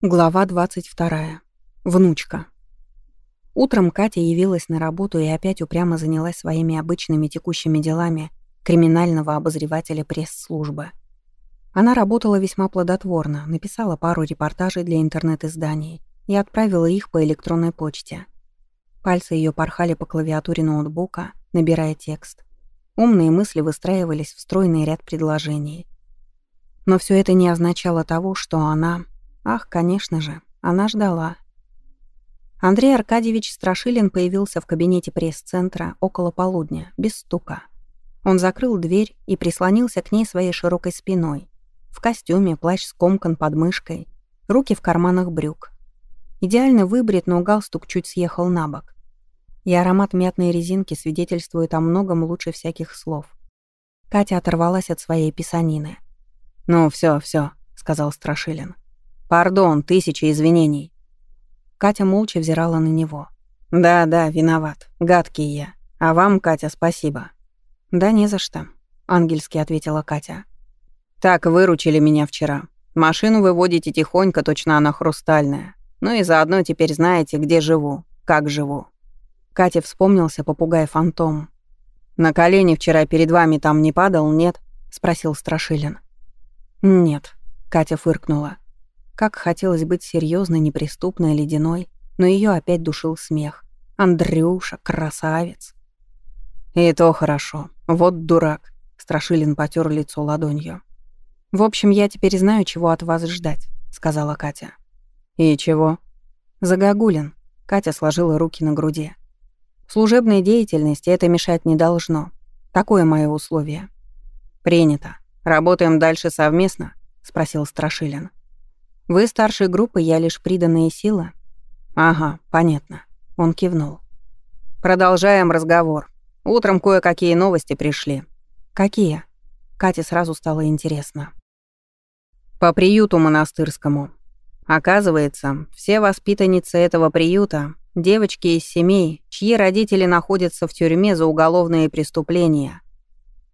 Глава 22. Внучка. Утром Катя явилась на работу и опять упрямо занялась своими обычными текущими делами криминального обозревателя пресс-службы. Она работала весьма плодотворно, написала пару репортажей для интернет-изданий и отправила их по электронной почте. Пальцы ее порхали по клавиатуре ноутбука, набирая текст. Умные мысли выстраивались в стройный ряд предложений. Но все это не означало того, что она Ах, конечно же, она ждала. Андрей Аркадьевич Страшилин появился в кабинете пресс-центра около полудня, без стука. Он закрыл дверь и прислонился к ней своей широкой спиной. В костюме, плащ скомкан под мышкой, руки в карманах брюк. Идеально выбрит, но галстук чуть съехал на бок. И аромат мятной резинки свидетельствует о многом лучше всяких слов. Катя оторвалась от своей писанины. «Ну, все, все, сказал Страшилин. «Пардон, тысяча извинений». Катя молча взирала на него. «Да-да, виноват. Гадкий я. А вам, Катя, спасибо». «Да не за что», — ангельски ответила Катя. «Так выручили меня вчера. Машину выводите тихонько, точно она хрустальная. Ну и заодно теперь знаете, где живу, как живу». Кате вспомнился попугай-фантом. «На колени вчера перед вами там не падал, нет?» — спросил Страшилин. «Нет», — Катя фыркнула. Как хотелось быть серьезной, неприступной, ледяной, но ее опять душил смех. Андрюша, красавец. И то хорошо. Вот дурак. Страшилин потер лицо ладонью. В общем, я теперь знаю, чего от вас ждать, сказала Катя. И чего? Загогулин. Катя сложила руки на груди. Служебной деятельности это мешать не должно. Такое мое условие. Принято. Работаем дальше совместно? спросил Страшилин. Вы старшей группы, я лишь приданная сила? Ага, понятно. Он кивнул. Продолжаем разговор. Утром кое-какие новости пришли. Какие? Кате сразу стало интересно. По приюту монастырскому. Оказывается, все воспитанницы этого приюта — девочки из семей, чьи родители находятся в тюрьме за уголовные преступления,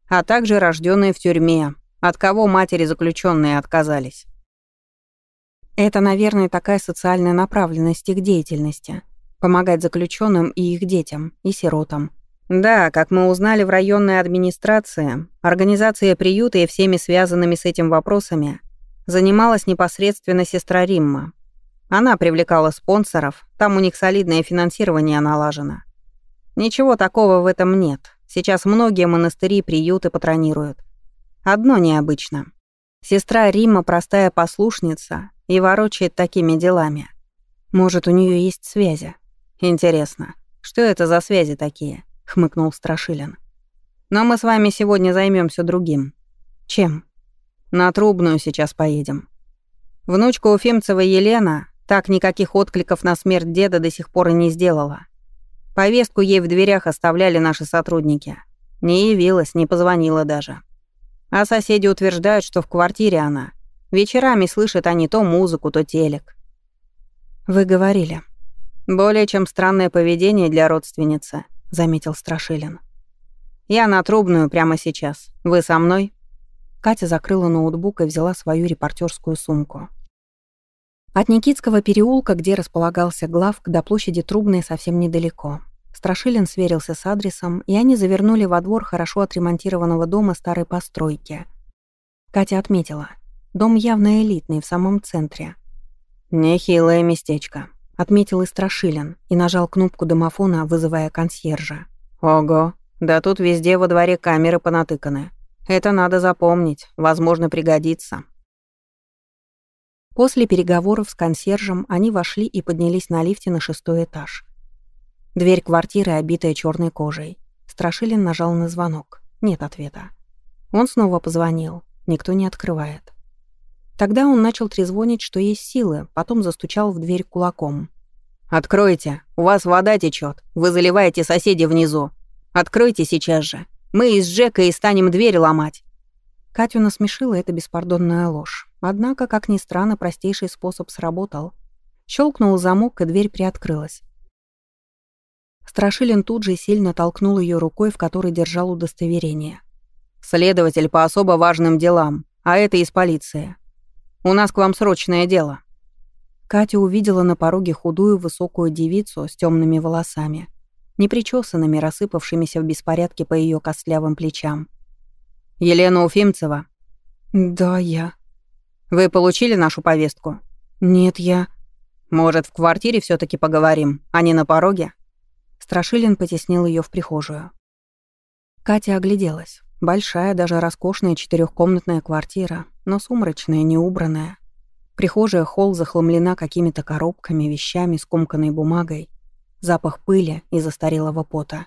а также рожденные в тюрьме, от кого матери заключенные отказались. Это, наверное, такая социальная направленность их деятельности. Помогать заключенным и их детям, и сиротам. Да, как мы узнали в районной администрации, организация приюта и всеми связанными с этим вопросами занималась непосредственно сестра Римма. Она привлекала спонсоров, там у них солидное финансирование налажено. Ничего такого в этом нет. Сейчас многие монастыри приюты патронируют. Одно необычно. Сестра Рима простая послушница, и ворочает такими делами. Может, у нее есть связи. Интересно, что это за связи такие? хмыкнул Страшилин. Но мы с вами сегодня займемся другим. Чем? На Трубную сейчас поедем. Внучка Уфимцева Елена так никаких откликов на смерть деда до сих пор и не сделала. Повестку ей в дверях оставляли наши сотрудники. Не явилась, не позвонила даже. А соседи утверждают, что в квартире она — Вечерами слышат они то музыку, то телек. «Вы говорили». «Более чем странное поведение для родственницы», — заметил Страшилин. «Я на трубную прямо сейчас. Вы со мной?» Катя закрыла ноутбук и взяла свою репортерскую сумку. От Никитского переулка, где располагался главк, до площади Трубной совсем недалеко. Страшилин сверился с адресом, и они завернули во двор хорошо отремонтированного дома старой постройки. Катя отметила — Дом явно элитный, в самом центре. «Нехилое местечко», — отметил и Страшилин и нажал кнопку домофона, вызывая консьержа. «Ого, да тут везде во дворе камеры понатыканы. Это надо запомнить, возможно, пригодится». После переговоров с консьержем они вошли и поднялись на лифте на шестой этаж. Дверь квартиры, обитая черной кожей. Страшилин нажал на звонок. Нет ответа. Он снова позвонил. Никто не открывает. Тогда он начал трезвонить, что есть силы, потом застучал в дверь кулаком. «Откройте! У вас вода течет. Вы заливаете соседей внизу. Откройте сейчас же. Мы из Джека и станем дверь ломать». Катю насмешила эта беспардонная ложь. Однако, как ни странно, простейший способ сработал. Щелкнул замок, и дверь приоткрылась. Страшилин тут же сильно толкнул ее рукой, в которой держал удостоверение. «Следователь по особо важным делам, а это из полиции. У нас к вам срочное дело». Катя увидела на пороге худую высокую девицу с темными волосами, непричесанными, рассыпавшимися в беспорядке по ее костлявым плечам. «Елена Уфимцева?» «Да, я». «Вы получили нашу повестку?» «Нет, я...» «Может, в квартире все таки поговорим, а не на пороге?» Страшилин потеснил ее в прихожую. Катя огляделась. Большая, даже роскошная четырехкомнатная квартира, но сумрачная, неубранная. Прихожая холл захламлена какими-то коробками, вещами, скомканной бумагой. Запах пыли и застарелого пота.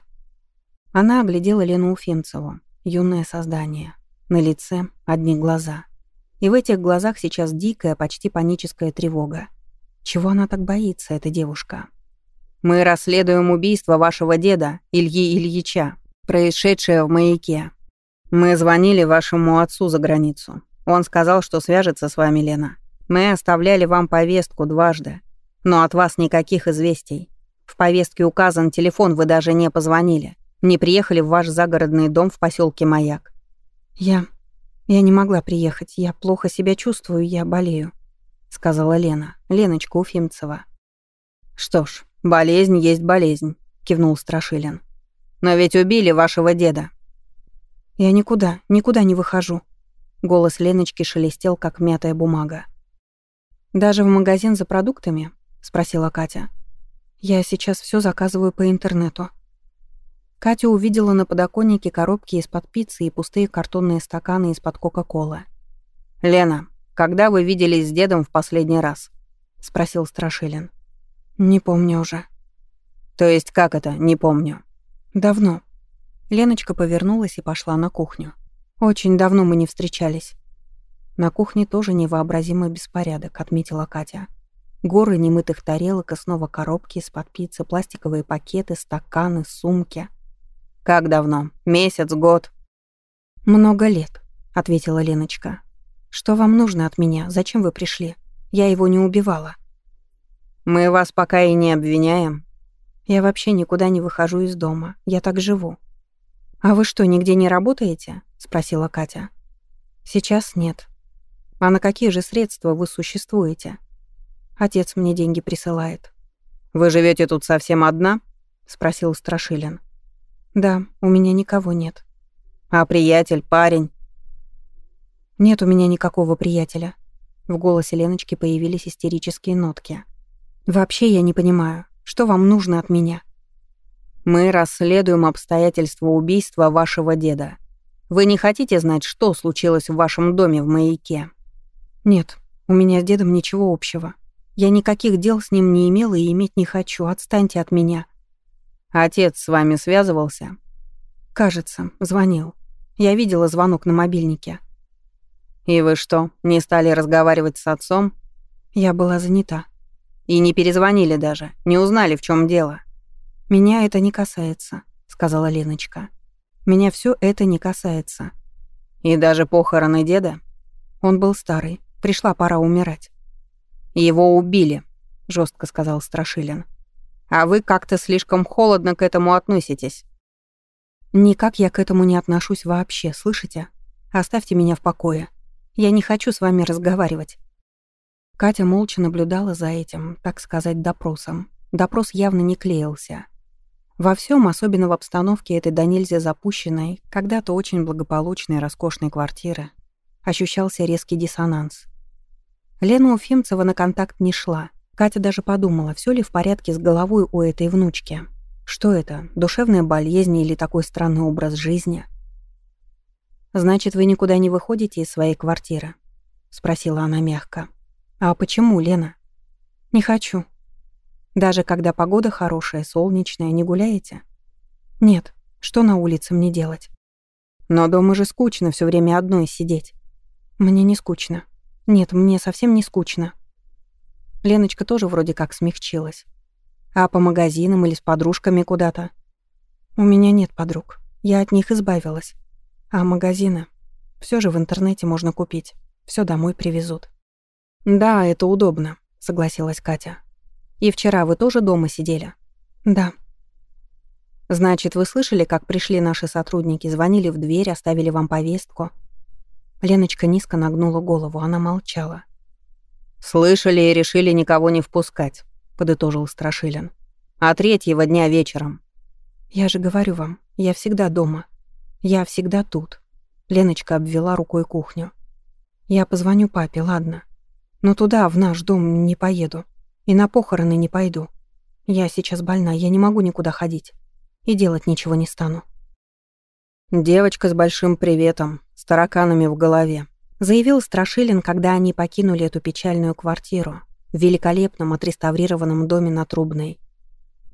Она оглядела Лену Уфимцеву, юное создание. На лице одни глаза. И в этих глазах сейчас дикая, почти паническая тревога. Чего она так боится, эта девушка? «Мы расследуем убийство вашего деда, Ильи Ильича, происшедшее в маяке. Мы звонили вашему отцу за границу. Он сказал, что свяжется с вами, Лена. Мы оставляли вам повестку дважды, но от вас никаких известий. В повестке указан телефон, вы даже не позвонили. Не приехали в ваш загородный дом в поселке Маяк. Я... я не могла приехать. Я плохо себя чувствую, я болею, сказала Лена, Леночка Уфимцева. Что ж, болезнь есть болезнь, кивнул Страшилин. Но ведь убили вашего деда. Я никуда, никуда не выхожу. Голос Леночки шелестел, как мятая бумага. «Даже в магазин за продуктами?» — спросила Катя. «Я сейчас все заказываю по интернету». Катя увидела на подоконнике коробки из-под пиццы и пустые картонные стаканы из-под Кока-Колы. «Лена, когда вы виделись с дедом в последний раз?» — спросил Страшилин. «Не помню уже». «То есть как это «не помню»?» «Давно». Леночка повернулась и пошла на кухню. «Очень давно мы не встречались». На кухне тоже невообразимый беспорядок, отметила Катя. Горы немытых тарелок и снова коробки из-под пиццы, пластиковые пакеты, стаканы, сумки. «Как давно? Месяц, год?» «Много лет», — ответила Леночка. «Что вам нужно от меня? Зачем вы пришли? Я его не убивала». «Мы вас пока и не обвиняем». «Я вообще никуда не выхожу из дома. Я так живу». «А вы что, нигде не работаете?» — спросила Катя. «Сейчас нет. А на какие же средства вы существуете? Отец мне деньги присылает. Вы живете тут совсем одна? спросил Страшилин. Да, у меня никого нет. А приятель, парень? Нет у меня никакого приятеля. В голосе Леночки появились истерические нотки. Вообще я не понимаю, что вам нужно от меня? Мы расследуем обстоятельства убийства вашего деда. Вы не хотите знать, что случилось в вашем доме в маяке? «Нет, у меня с дедом ничего общего. Я никаких дел с ним не имела и иметь не хочу. Отстаньте от меня». «Отец с вами связывался?» «Кажется, звонил. Я видела звонок на мобильнике». «И вы что, не стали разговаривать с отцом?» «Я была занята». «И не перезвонили даже? Не узнали, в чем дело?» «Меня это не касается», — сказала Леночка. «Меня все это не касается». «И даже похороны деда?» Он был старый, Пришла пора умирать. «Его убили», — жестко сказал Страшилин. «А вы как-то слишком холодно к этому относитесь». «Никак я к этому не отношусь вообще, слышите? Оставьте меня в покое. Я не хочу с вами разговаривать». Катя молча наблюдала за этим, так сказать, допросом. Допрос явно не клеился. Во всем, особенно в обстановке этой до нельзя запущенной, когда-то очень благополучной роскошной квартиры, ощущался резкий диссонанс. Лена Уфимцева на контакт не шла. Катя даже подумала, все ли в порядке с головой у этой внучки. Что это, душевная болезнь или такой странный образ жизни? «Значит, вы никуда не выходите из своей квартиры?» — спросила она мягко. «А почему, Лена?» «Не хочу. Даже когда погода хорошая, солнечная, не гуляете?» «Нет. Что на улице мне делать?» «Но дома же скучно все время одной сидеть». Мне не скучно. Нет, мне совсем не скучно. Леночка тоже вроде как смягчилась. А по магазинам или с подружками куда-то? У меня нет подруг. Я от них избавилась. А магазины? Все же в интернете можно купить. Все домой привезут. Да, это удобно, согласилась Катя. И вчера вы тоже дома сидели? Да. Значит, вы слышали, как пришли наши сотрудники, звонили в дверь, оставили вам повестку, Леночка низко нагнула голову, она молчала. «Слышали и решили никого не впускать», — подытожил Страшилин. «А третьего дня вечером». «Я же говорю вам, я всегда дома. Я всегда тут». Леночка обвела рукой кухню. «Я позвоню папе, ладно. Но туда, в наш дом, не поеду. И на похороны не пойду. Я сейчас больна, я не могу никуда ходить. И делать ничего не стану». «Девочка с большим приветом, с тараканами в голове», заявил Страшилин, когда они покинули эту печальную квартиру в великолепном отреставрированном доме на Трубной.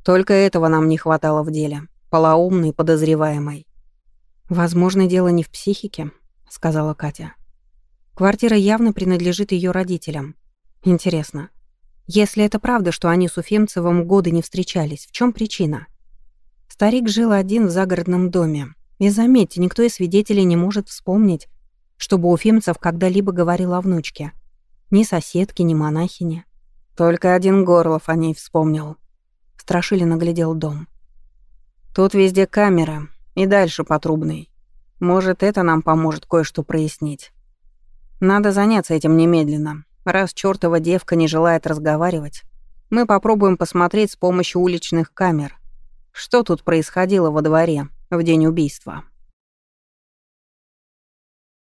Только этого нам не хватало в деле. Полоумный подозреваемый. «Возможно, дело не в психике», — сказала Катя. «Квартира явно принадлежит ее родителям. Интересно, если это правда, что они с Уфимцевым годы не встречались, в чем причина?» Старик жил один в загородном доме. И заметьте, никто из свидетелей не может вспомнить, чтобы Уфимцев когда-либо говорил о внучке. Ни соседки, ни монахини. Только один Горлов о ней вспомнил. Страшили наглядел дом. Тут везде камера, и дальше по трубной. Может, это нам поможет кое-что прояснить. Надо заняться этим немедленно. Раз чёртова девка не желает разговаривать, мы попробуем посмотреть с помощью уличных камер, что тут происходило во дворе в день убийства.